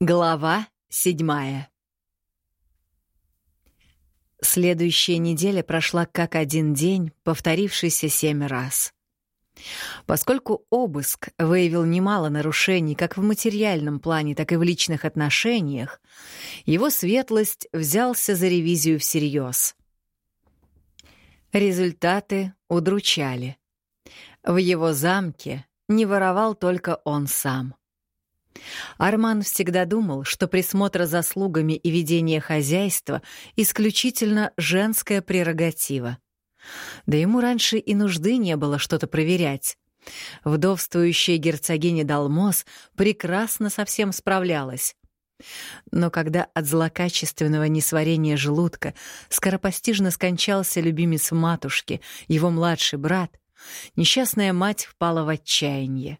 Глава седьмая Следующая неделя прошла как один день, повторившийся семь раз. Поскольку обыск выявил немало нарушений как в материальном плане, так и в личных отношениях, его светлость взялся за ревизию всерьез. Результаты удручали. В его замке не воровал только он сам. Арман всегда думал, что присмотр за слугами и ведение хозяйства — исключительно женская прерогатива. Да ему раньше и нужды не было что-то проверять. Вдовствующая герцогиня Далмос прекрасно со всем справлялась. Но когда от злокачественного несварения желудка скоропостижно скончался любимец матушки, его младший брат, несчастная мать впала в отчаяние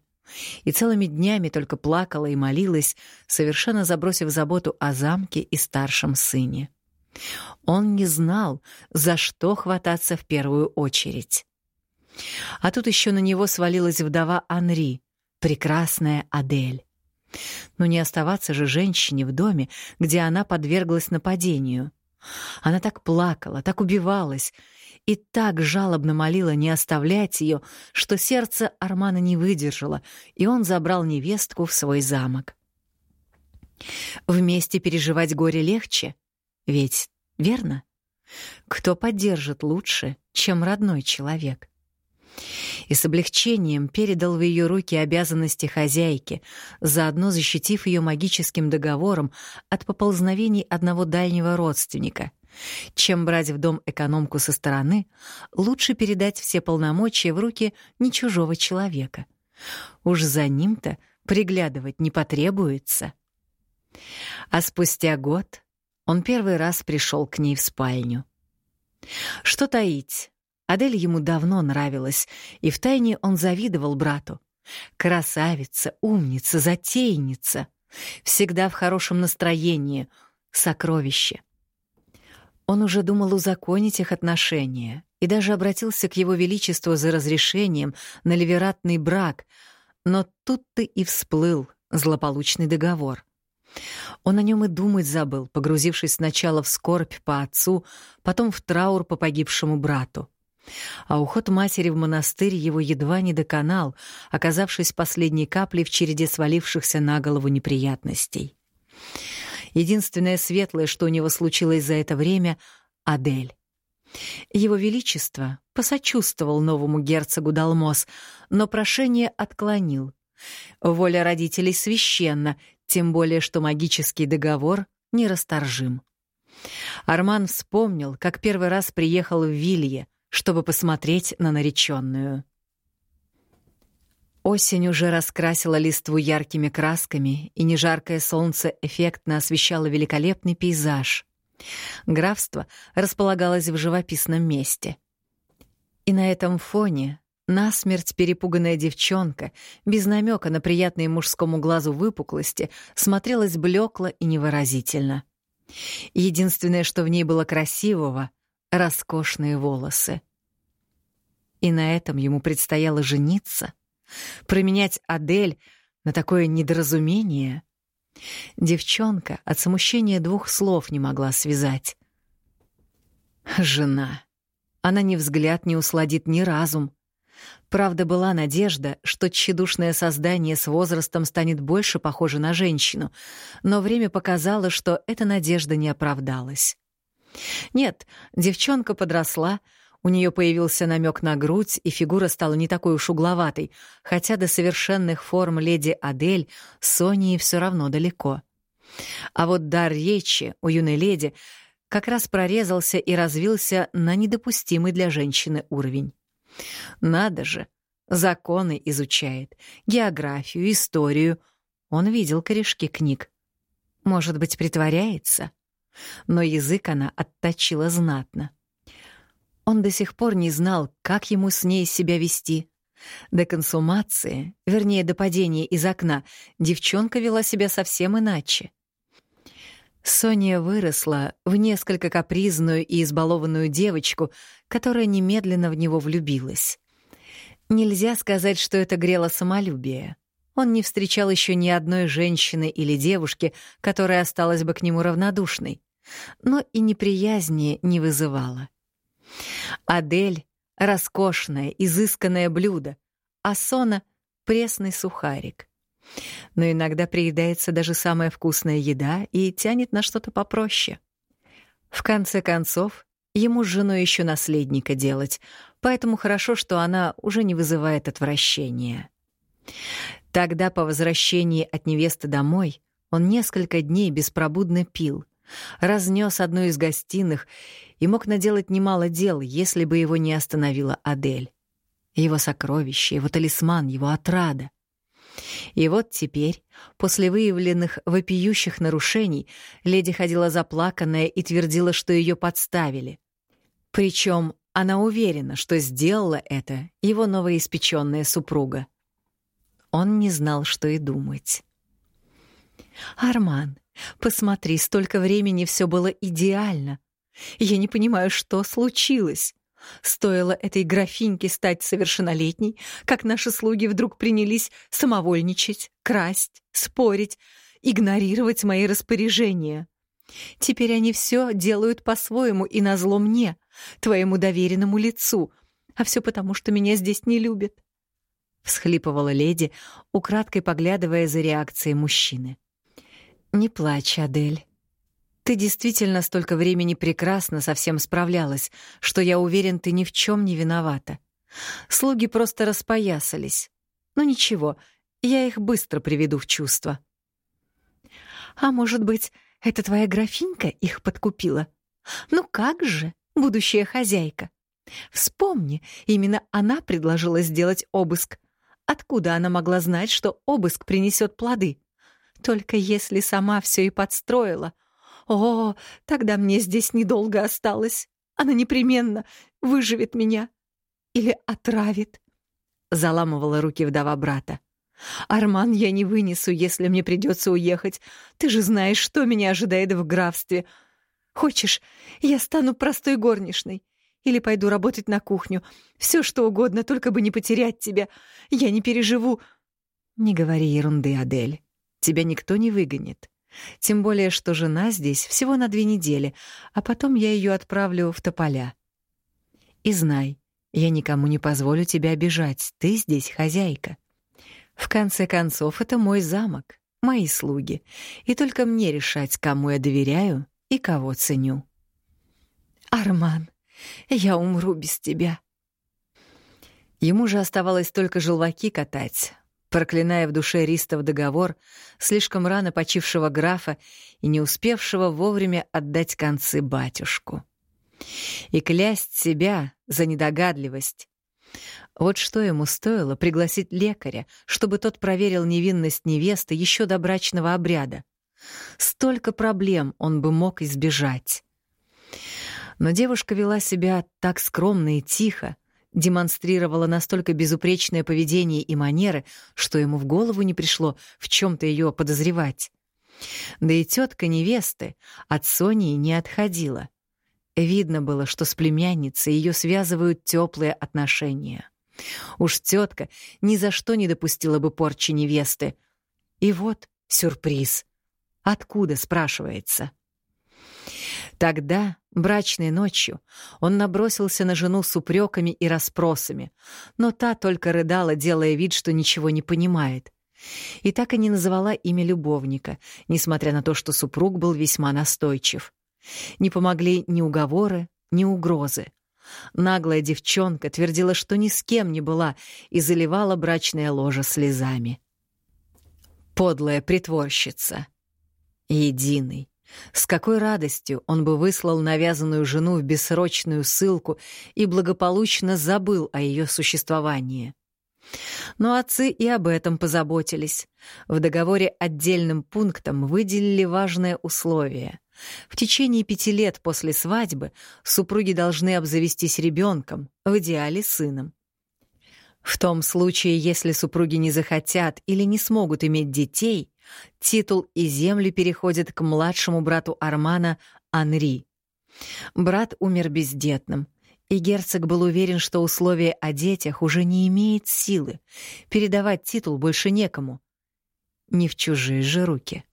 и целыми днями только плакала и молилась, совершенно забросив заботу о замке и старшем сыне. Он не знал, за что хвататься в первую очередь. А тут еще на него свалилась вдова Анри, прекрасная Адель. Но не оставаться же женщине в доме, где она подверглась нападению. Она так плакала, так убивалась, и так жалобно молила не оставлять ее, что сердце Армана не выдержало, и он забрал невестку в свой замок. Вместе переживать горе легче, ведь верно? Кто поддержит лучше, чем родной человек? И с облегчением передал в ее руки обязанности хозяйки, заодно защитив ее магическим договором от поползновений одного дальнего родственника — чем брать в дом экономку со стороны, лучше передать все полномочия в руки не чужого человека. Уж за ним-то приглядывать не потребуется. А спустя год он первый раз пришел к ней в спальню. Что таить? Адель ему давно нравилась, и втайне он завидовал брату. Красавица, умница, затейница. Всегда в хорошем настроении. Сокровище. Он уже думал узаконить их отношения и даже обратился к его величеству за разрешением на ливератный брак, но тут-то и всплыл злополучный договор. Он о нем и думать забыл, погрузившись сначала в скорбь по отцу, потом в траур по погибшему брату. А уход матери в монастырь его едва не доконал, оказавшись последней каплей в череде свалившихся на голову неприятностей. Единственное светлое, что у него случилось за это время — Адель. Его Величество посочувствовал новому герцогу Далмос, но прошение отклонил. Воля родителей священна, тем более что магический договор нерасторжим. Арман вспомнил, как первый раз приехал в Вилье, чтобы посмотреть на нареченную. Осень уже раскрасила листву яркими красками, и нежаркое солнце эффектно освещало великолепный пейзаж. Графство располагалось в живописном месте. И на этом фоне насмерть перепуганная девчонка, без намека на приятные мужскому глазу выпуклости, смотрелась блекло и невыразительно. Единственное, что в ней было красивого — роскошные волосы. И на этом ему предстояло жениться — Променять Адель на такое недоразумение? Девчонка от смущения двух слов не могла связать. Жена. Она ни взгляд не усладит, ни разум. Правда, была надежда, что тщедушное создание с возрастом станет больше похоже на женщину, но время показало, что эта надежда не оправдалась. Нет, девчонка подросла, у нее появился намек на грудь, и фигура стала не такой уж угловатой, хотя до совершенных форм леди Адель Сонии все равно далеко. А вот дар речи у юной леди как раз прорезался и развился на недопустимый для женщины уровень. Надо же, законы изучает, географию, историю. Он видел корешки книг. Может быть, притворяется? Но язык она отточила знатно. Он до сих пор не знал, как ему с ней себя вести. До консумации, вернее, до падения из окна, девчонка вела себя совсем иначе. Соня выросла в несколько капризную и избалованную девочку, которая немедленно в него влюбилась. Нельзя сказать, что это грело самолюбие. Он не встречал еще ни одной женщины или девушки, которая осталась бы к нему равнодушной, но и неприязни не вызывала. Адель — роскошное, изысканное блюдо, а Сона — пресный сухарик. Но иногда приедается даже самая вкусная еда и тянет на что-то попроще. В конце концов, ему с женой еще наследника делать, поэтому хорошо, что она уже не вызывает отвращения. Тогда по возвращении от невесты домой он несколько дней беспробудно пил, разнес одну из гостиных и мог наделать немало дел, если бы его не остановила Адель. Его сокровище, его талисман, его отрада. И вот теперь, после выявленных вопиющих нарушений, леди ходила заплаканная и твердила, что ее подставили. Причем она уверена, что сделала это его новоиспеченная супруга. Он не знал, что и думать. «Арман, посмотри, столько времени все было идеально. Я не понимаю, что случилось. Стоило этой графиньке стать совершеннолетней, как наши слуги вдруг принялись самовольничать, красть, спорить, игнорировать мои распоряжения. Теперь они все делают по-своему и назло мне, твоему доверенному лицу, а все потому, что меня здесь не любят. Всхлипывала леди, украдкой поглядывая за реакцией мужчины. «Не плачь, Адель. Ты действительно столько времени прекрасно со всем справлялась, что я уверен, ты ни в чем не виновата. Слуги просто распоясались. Ну ничего, я их быстро приведу в чувство. А может быть, это твоя графинька их подкупила? Ну как же, будущая хозяйка. Вспомни, именно она предложила сделать обыск. Откуда она могла знать, что обыск принесет плоды? Только если сама все и подстроила — о, тогда мне здесь недолго осталось. Она непременно выживет меня или отравит. Заламывала руки вдова брата. «Арман, я не вынесу, если мне придется уехать. Ты же знаешь, что меня ожидает в графстве. Хочешь, я стану простой горничной? Или пойду работать на кухню? Все что угодно, только бы не потерять тебя. Я не переживу». «Не говори ерунды, Адель. Тебя никто не выгонит. Тем более, что жена здесь всего на две недели, а потом я ее отправлю в Тополя. И знай, я никому не позволю тебя обижать, ты здесь хозяйка. В конце концов, это мой замок, мои слуги, и только мне решать, кому я доверяю и кого ценю. Арман, я умру без тебя. Ему же оставалось только желваки катать, проклиная в душе Ристов договор, слишком рано почившего графа и не успевшего вовремя отдать концы батюшку. И клясть себя за недогадливость. Вот что ему стоило пригласить лекаря, чтобы тот проверил невинность невесты еще до брачного обряда. Столько проблем он бы мог избежать. Но девушка вела себя так скромно и тихо, демонстрировала настолько безупречное поведение и манеры, что ему в голову не пришло в чем-то ее подозревать. Да и тетка невесты от Сони не отходила. Видно было, что с племянницей ее связывают теплые отношения. Уж тетка ни за что не допустила бы порчи невесты. И вот сюрприз. Откуда, спрашивается? Тогда, брачной ночью, он набросился на жену с упреками и расспросами, но та только рыдала, делая вид, что ничего не понимает. И так и не называла имя любовника, несмотря на то, что супруг был весьма настойчив. Не помогли ни уговоры, ни угрозы. Наглая девчонка твердила, что ни с кем не была, и заливала брачное ложе слезами. Подлая притворщица. Единый, с какой радостью он бы выслал навязанную жену в бессрочную ссылку и благополучно забыл о ее существовании. Но отцы и об этом позаботились. В договоре отдельным пунктом выделили важное условие. В течение пяти лет после свадьбы супруги должны обзавестись ребенком, в идеале сыном. В том случае, если супруги не захотят или не смогут иметь детей, Титул и земли переходят к младшему брату Армана Анри. Брат умер бездетным, и герцог был уверен, что условие о детях уже не имеет силы. Передавать титул больше некому, не в чужие же руки.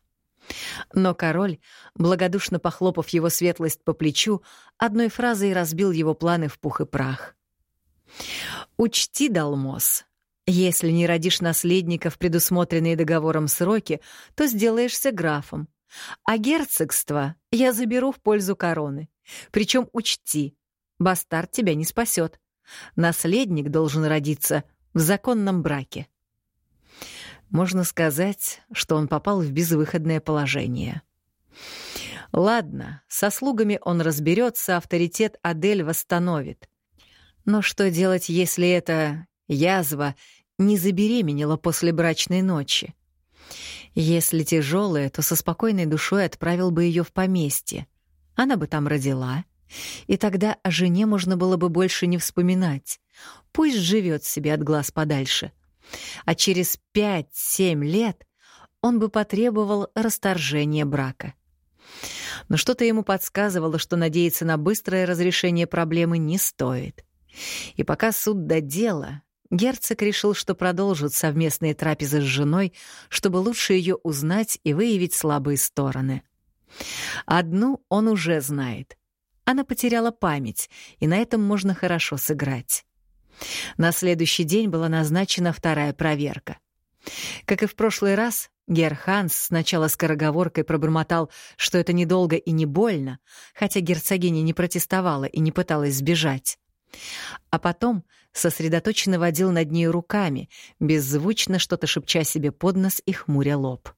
Но король, благодушно похлопав его светлость по плечу, одной фразой разбил его планы в пух и прах. «Учти, Далмос, если не родишь наследника в предусмотренные договором сроки, то сделаешься графом. А герцогство я заберу в пользу короны. Причем учти, бастард тебя не спасет. Наследник должен родиться в законном браке. Можно сказать, что он попал в безвыходное положение. Ладно, со слугами он разберется, авторитет Адель восстановит. Но что делать, если эта язва не забеременела после брачной ночи? Если тяжелая, то со спокойной душой отправил бы ее в поместье. Она бы там родила, и тогда о жене можно было бы больше не вспоминать. Пусть живет себе от глаз подальше. А через пять-семь лет он бы потребовал расторжения брака. Но что-то ему подсказывало, что надеяться на быстрое разрешение проблемы не стоит. И пока суд до дела, герцог решил, что продолжит совместные трапезы с женой, чтобы лучше ее узнать и выявить слабые стороны. Одну он уже знает. Она потеряла память, и на этом можно хорошо сыграть. На следующий день была назначена вторая проверка. Как и в прошлый раз, Герханс сначала скороговоркой пробормотал, что это недолго и не больно, хотя герцогиня не протестовала и не пыталась сбежать. А потом сосредоточенно водил над ней руками, беззвучно что-то шепча себе под нос и хмуря лоб.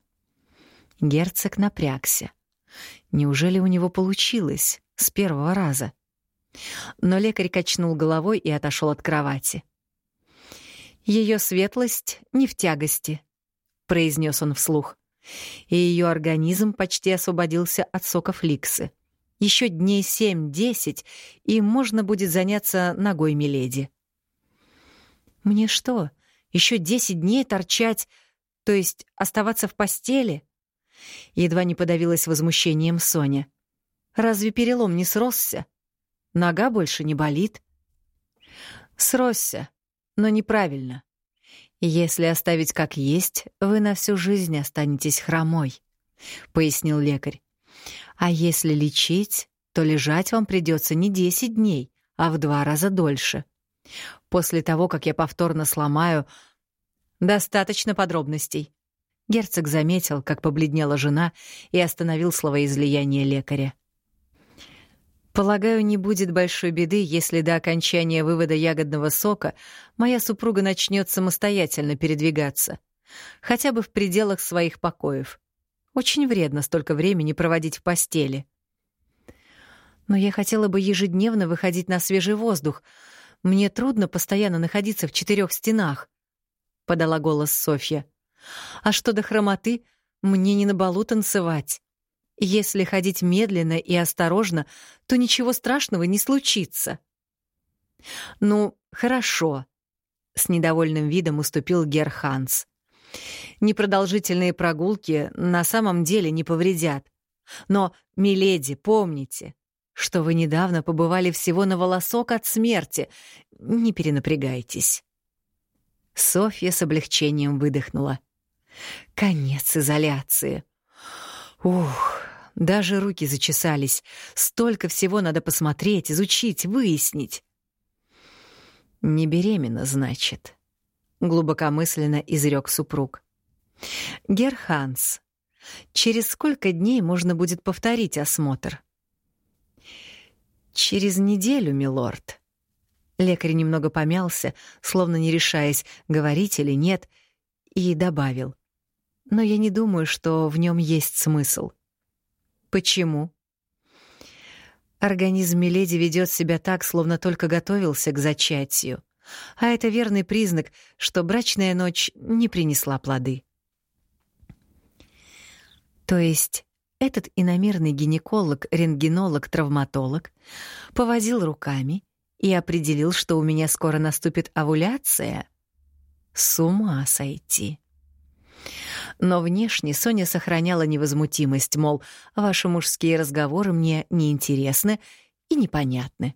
Герцог напрягся. Неужели у него получилось с первого раза? Но лекарь качнул головой и отошел от кровати. Ее светлость не в тягости, произнес он вслух. И ее организм почти освободился от соков ликсы. Еще дней семь-десять, и можно будет заняться ногой Миледи. Мне что, еще десять дней торчать, то есть оставаться в постели? Едва не подавилась возмущением Соня. Разве перелом не сросся? Нога больше не болит? Сросся, но неправильно. Если оставить как есть, вы на всю жизнь останетесь хромой, пояснил лекарь. А если лечить, то лежать вам придется не 10 дней, а в два раза дольше. После того, как я повторно сломаю... Достаточно подробностей. Герцог заметил, как побледнела жена, и остановил словоизлияние лекаря. Полагаю, не будет большой беды, если до окончания вывода ягодного сока моя супруга начнет самостоятельно передвигаться, хотя бы в пределах своих покоев. Очень вредно столько времени проводить в постели. Но я хотела бы ежедневно выходить на свежий воздух. Мне трудно постоянно находиться в четырех стенах, подала голос Софья. А что до хромоты, мне не на балу танцевать. Если ходить медленно и осторожно, то ничего страшного не случится. Ну, хорошо, с недовольным видом уступил Герханс. Непродолжительные прогулки на самом деле не повредят. Но, миледи, помните, что вы недавно побывали всего на волосок от смерти. Не перенапрягайтесь. Софья с облегчением выдохнула. Конец изоляции. Ух, даже руки зачесались. Столько всего надо посмотреть, изучить, выяснить. «Не беременна, значит», — глубокомысленно изрек супруг. «Герханс, через сколько дней можно будет повторить осмотр?» «Через неделю, милорд». Лекарь немного помялся, словно не решаясь, говорить или нет, и добавил. «Но я не думаю, что в нем есть смысл». Почему? Организм Миледи ведет себя так, словно только готовился к зачатию. А это верный признак, что брачная ночь не принесла плоды. То есть этот иномерный гинеколог, рентгенолог, травматолог повозил руками и определил, что у меня скоро наступит овуляция? С ума сойти. Но внешне Соня сохраняла невозмутимость, мол, ваши мужские разговоры мне неинтересны и непонятны.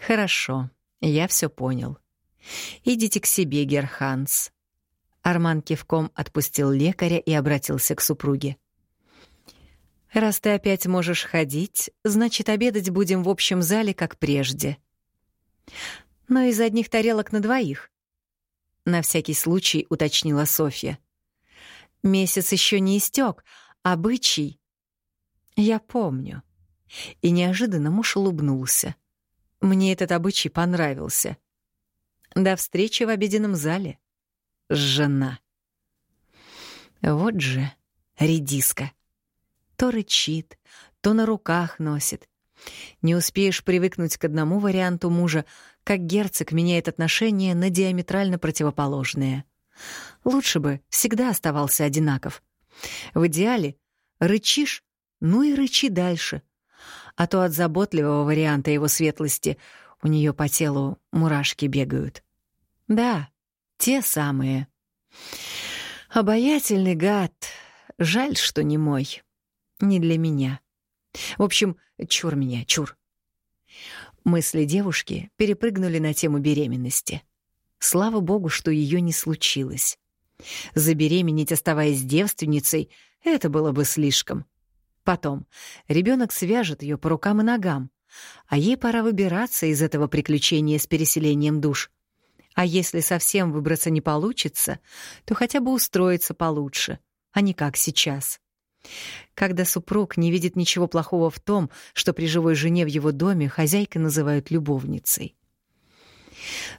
«Хорошо, я все понял. Идите к себе, Герханс. Арман кивком отпустил лекаря и обратился к супруге. «Раз ты опять можешь ходить, значит, обедать будем в общем зале, как прежде. Но из одних тарелок на двоих», — на всякий случай уточнила Софья. «Месяц еще не истек, обычай...» «Я помню». И неожиданно муж улыбнулся. Мне этот обычай понравился. До встречи в обеденном зале. Жена. Вот же редиска. То рычит, то на руках носит. Не успеешь привыкнуть к одному варианту мужа, как герцог меняет отношения на диаметрально противоположные. Лучше бы всегда оставался одинаков. В идеале рычишь, ну и рычи дальше. А то от заботливого варианта его светлости у нее по телу мурашки бегают. Да, те самые. Обаятельный гад. Жаль, что не мой. Не для меня. В общем, чур меня, чур. Мысли девушки перепрыгнули на тему беременности. Слава богу, что ее не случилось. Забеременеть, оставаясь девственницей, это было бы слишком. Потом ребенок свяжет ее по рукам и ногам, а ей пора выбираться из этого приключения с переселением душ. А если совсем выбраться не получится, то хотя бы устроиться получше, а не как сейчас. Когда супруг не видит ничего плохого в том, что при живой жене в его доме хозяйка называют любовницей.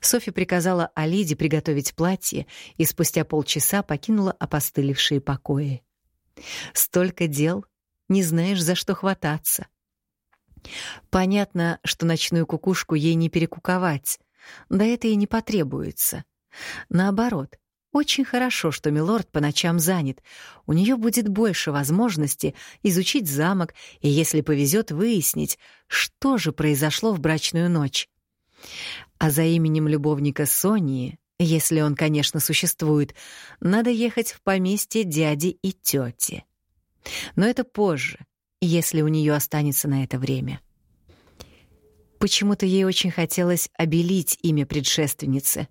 Софья приказала Алиде приготовить платье и спустя полчаса покинула опостылевшие покои. Столько дел, не знаешь, за что хвататься. Понятно, что ночную кукушку ей не перекуковать, да это и не потребуется. Наоборот, очень хорошо, что милорд по ночам занят. У нее будет больше возможности изучить замок и, если повезет, выяснить, что же произошло в брачную ночь. А за именем любовника Сонии, если он, конечно, существует, надо ехать в поместье дяди и тети. Но это позже, если у нее останется на это время. Почему-то ей очень хотелось обелить имя предшественницы.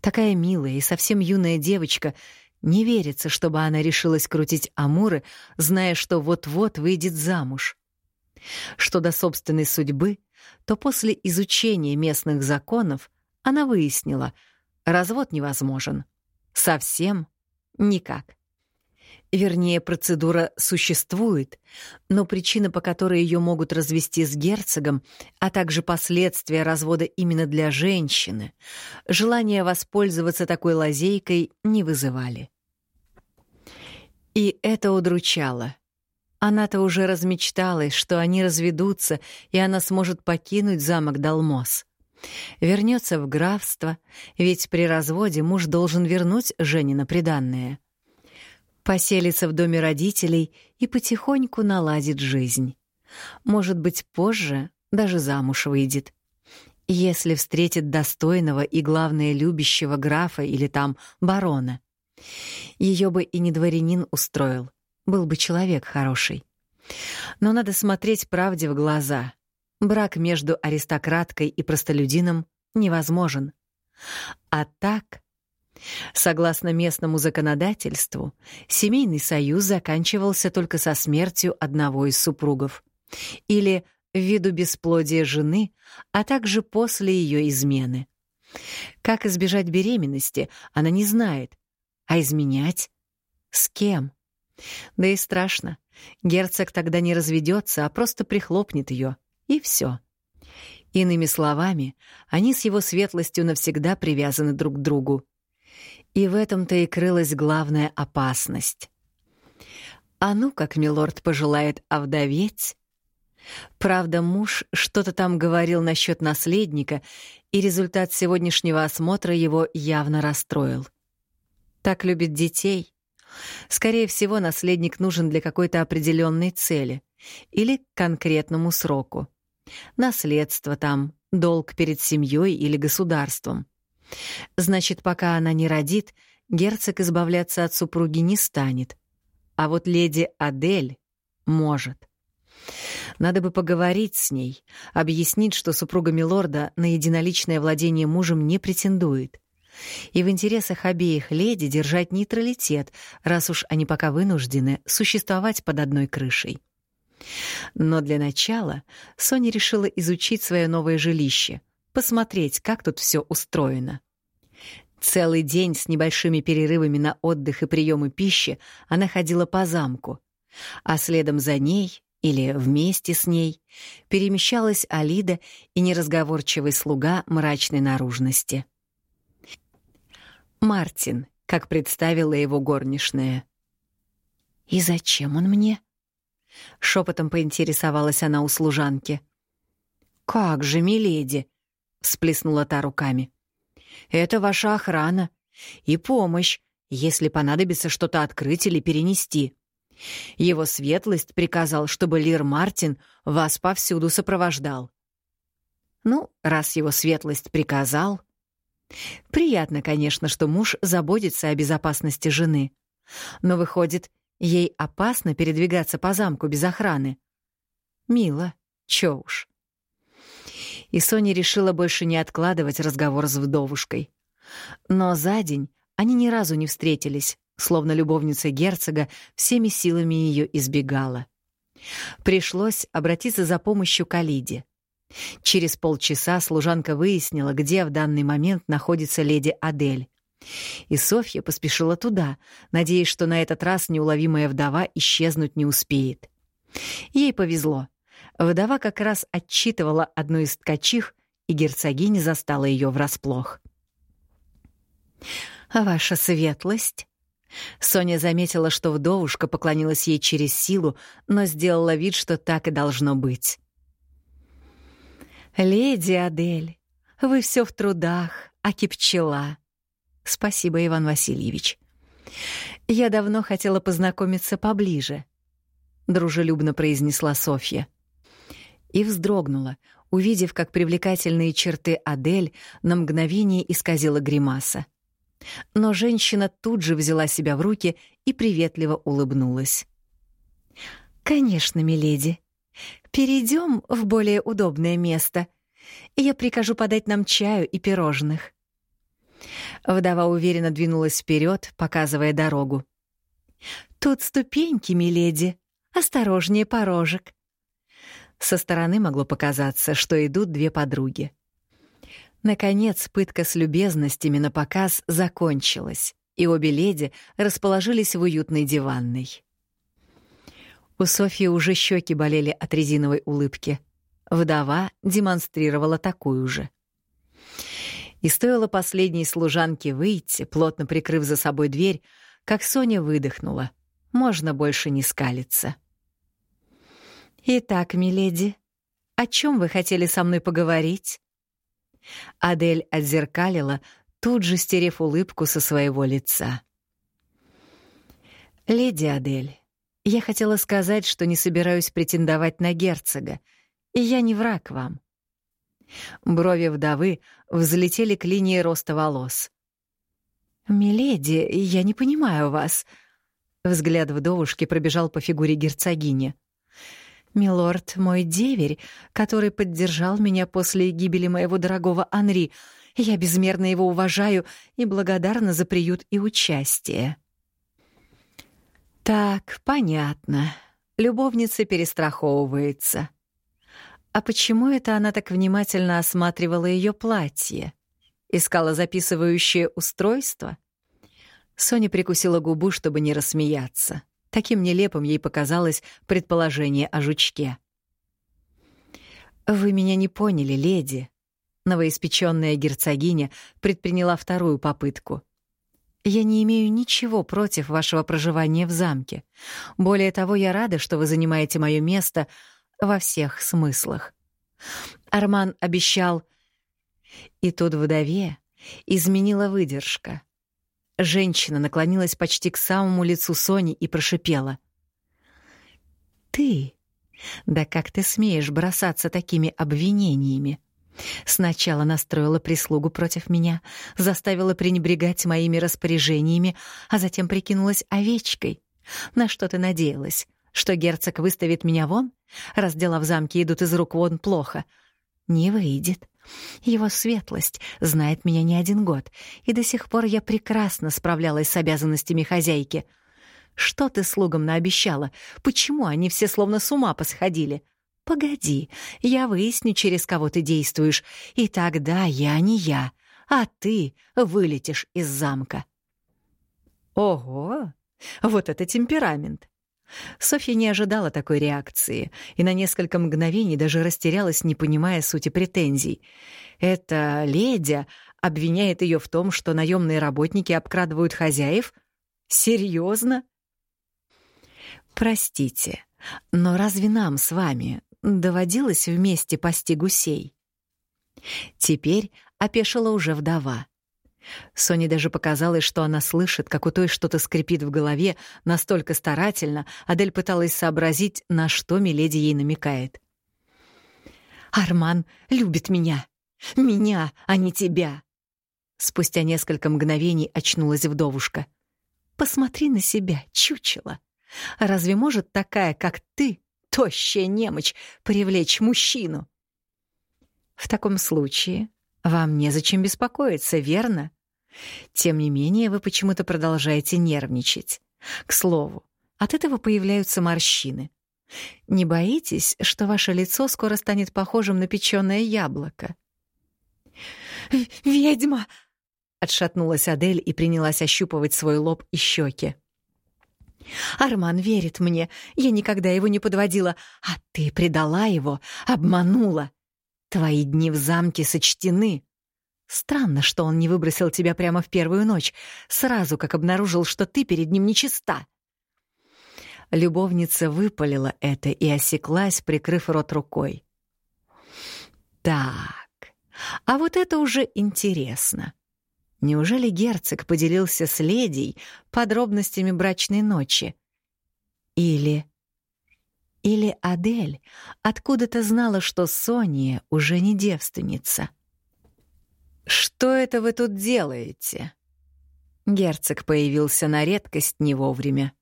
Такая милая и совсем юная девочка, не верится, чтобы она решилась крутить амуры, зная, что вот-вот выйдет замуж. Что до собственной судьбы, то после изучения местных законов она выяснила, развод невозможен. Совсем никак. Вернее, процедура существует, но причина, по которой ее могут развести с герцогом, а также последствия развода именно для женщины, желание воспользоваться такой лазейкой не вызывали. И это удручало. Она-то уже размечталась, что они разведутся, и она сможет покинуть замок Далмос. Вернется в графство, ведь при разводе муж должен вернуть Жене на приданное — поселится в доме родителей и потихоньку наладит жизнь. Может быть, позже даже замуж выйдет. Если встретит достойного и, главное, любящего графа или там барона. Ее бы и не дворянин устроил, был бы человек хороший. Но надо смотреть правде в глаза. Брак между аристократкой и простолюдином невозможен. А так Согласно местному законодательству, семейный союз заканчивался только со смертью одного из супругов или ввиду бесплодия жены, а также после ее измены. Как избежать беременности, она не знает. А изменять? С кем? Да и страшно. Герцог тогда не разведется, а просто прихлопнет ее, и все. Иными словами, они с его светлостью навсегда привязаны друг к другу. И в этом-то и крылась главная опасность. А ну, как милорд пожелает овдоветь. Правда, муж что-то там говорил насчет наследника, и результат сегодняшнего осмотра его явно расстроил. Так любит детей. Скорее всего, наследник нужен для какой-то определенной цели или конкретному сроку. Наследство там, долг перед семьей или государством. Значит, пока она не родит, герцог избавляться от супруги не станет. А вот леди Адель может. Надо бы поговорить с ней, объяснить, что супруга Милорда на единоличное владение мужем не претендует. и в интересах обеих леди держать нейтралитет, раз уж они пока вынуждены существовать под одной крышей. Но для начала Соня решила изучить свое новое жилище, посмотреть, как тут все устроено. Целый день с небольшими перерывами на отдых и приемы пищи она ходила по замку, а следом за ней или вместе с ней перемещалась Алида и неразговорчивый слуга мрачной наружности. Мартин, как представила его горничная. «И зачем он мне?» — шепотом поинтересовалась она у служанки. «Как же, миледи!» — всплеснула та руками. «Это ваша охрана и помощь, если понадобится что-то открыть или перенести. Его светлость приказал, чтобы Лир Мартин вас повсюду сопровождал». «Ну, раз его светлость приказал...» Приятно, конечно, что муж заботится о безопасности жены. Но, выходит, Ей опасно передвигаться по замку без охраны. Мило, чё уж. И Соня решила больше не откладывать разговор с вдовушкой. Но за день они ни разу не встретились, словно любовница герцога всеми силами ее избегала. Пришлось обратиться за помощью к Алиде. Через полчаса служанка выяснила, где в данный момент находится леди Адель. И Софья поспешила туда, надеясь, что на этот раз неуловимая вдова исчезнуть не успеет. Ей повезло. Вдова как раз отчитывала одну из ткачих, и герцогиня застала ее врасплох. «Ваша светлость?» Соня заметила, что вдовушка поклонилась ей через силу, но сделала вид, что так и должно быть. «Леди Адель, вы все в трудах, аки пчела. Спасибо, Иван Васильевич. Я давно хотела познакомиться поближе, дружелюбно произнесла Софья. И вздрогнула, увидев, как привлекательные черты Адель на мгновение исказила гримаса. Но женщина тут же взяла себя в руки и приветливо улыбнулась. «Конечно, миледи. Перейдем в более удобное место. Я прикажу подать нам чаю и пирожных». Вдова уверенно двинулась вперед, показывая дорогу. «Тут ступеньки, миледи. Осторожнее порожек». Со стороны могло показаться, что идут две подруги. Наконец, пытка с любезностями на показ закончилась, и обе леди расположились в уютной диванной. У Софьи уже щеки болели от резиновой улыбки. Вдова демонстрировала такую же. И стоило последней служанке выйти, плотно прикрыв за собой дверь, как Соня выдохнула. Можно больше не скалиться. «Итак, миледи, о чем вы хотели со мной поговорить?» Адель отзеркалила, тут же стерев улыбку со своего лица. «Леди Адель, я хотела сказать, что не собираюсь претендовать на герцога, и я не враг вам. Брови вдовы взлетели к линии роста волос. «Миледи, я не понимаю вас». Взгляд вдовушки пробежал по фигуре герцогини. «Милорд мой деверь, который поддержал меня после гибели моего дорогого Анри. Я безмерно его уважаю и благодарна за приют и участие». «Так, понятно. Любовница перестраховывается». А почему это она так внимательно осматривала ее платье? Искала записывающее устройство? Соня прикусила губу, чтобы не рассмеяться. Таким нелепым ей показалось предположение о жучке. «Вы меня не поняли, леди», новоиспеченная герцогиня предприняла вторую попытку. «Я не имею ничего против вашего проживания в замке. Более того, я рада, что вы занимаете мое место во всех смыслах. Арман обещал... И тут вдове изменила выдержка. Женщина наклонилась почти к самому лицу Сони и прошипела. «Ты? Да как ты смеешь бросаться такими обвинениями?» Сначала настроила прислугу против меня, заставила пренебрегать моими распоряжениями, а затем прикинулась овечкой. На что ты надеялась? Что герцог выставит меня вон? Раз дела в замке идут из рук вон плохо. Не выйдет. Его светлость знает меня не один год, и до сих пор я прекрасно справлялась с обязанностями хозяйки. Что ты слугам наобещала? Почему они все словно с ума посходили? Погоди, я выясню, через кого ты действуешь, и тогда я не я, а ты вылетишь из замка. Ого, вот это темперамент! Софья не ожидала такой реакции и на несколько мгновений даже растерялась, не понимая сути претензий. Эта леди обвиняет ее в том, что наемные работники обкрадывают хозяев? Серьезно? Простите, но разве нам с вами доводилось вместе пасти гусей? Теперь опешила уже вдова. Соне даже показалось, что она слышит, как у той что-то скрипит в голове, настолько старательно Адель пыталась сообразить, на что Миледи ей намекает. «Арман любит меня. Меня, а не тебя!» Спустя несколько мгновений очнулась вдовушка. «Посмотри на себя, чучело. Разве может такая, как ты, тощая немочь, привлечь мужчину?» «В таком случае вам незачем беспокоиться, верно?» Тем не менее, вы почему-то продолжаете нервничать. К слову, от этого появляются морщины. Не боитесь, что ваше лицо скоро станет похожим на печёное яблоко? «Ведьма!» — отшатнулась Адель и принялась ощупывать свой лоб и щеки. «Арман верит мне, я никогда его не подводила, а ты предала его, обманула. Твои дни в замке сочтены». Странно, что он не выбросил тебя прямо в первую ночь, сразу как обнаружил, что ты перед ним нечиста. Любовница выпалила это и осеклась, прикрыв рот рукой. Так, а вот это уже интересно. Неужели герцог поделился с ледей подробностями брачной ночи? Или... Или Адель откуда-то знала, что Сония уже не девственница? «Что это вы тут делаете?» Герцог появился на редкость не вовремя.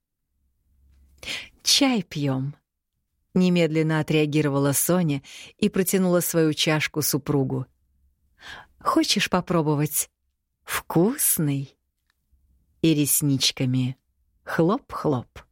«Чай пьем», — немедленно отреагировала Соня и протянула свою чашку супругу. «Хочешь попробовать? Вкусный?» И ресничками хлоп-хлоп.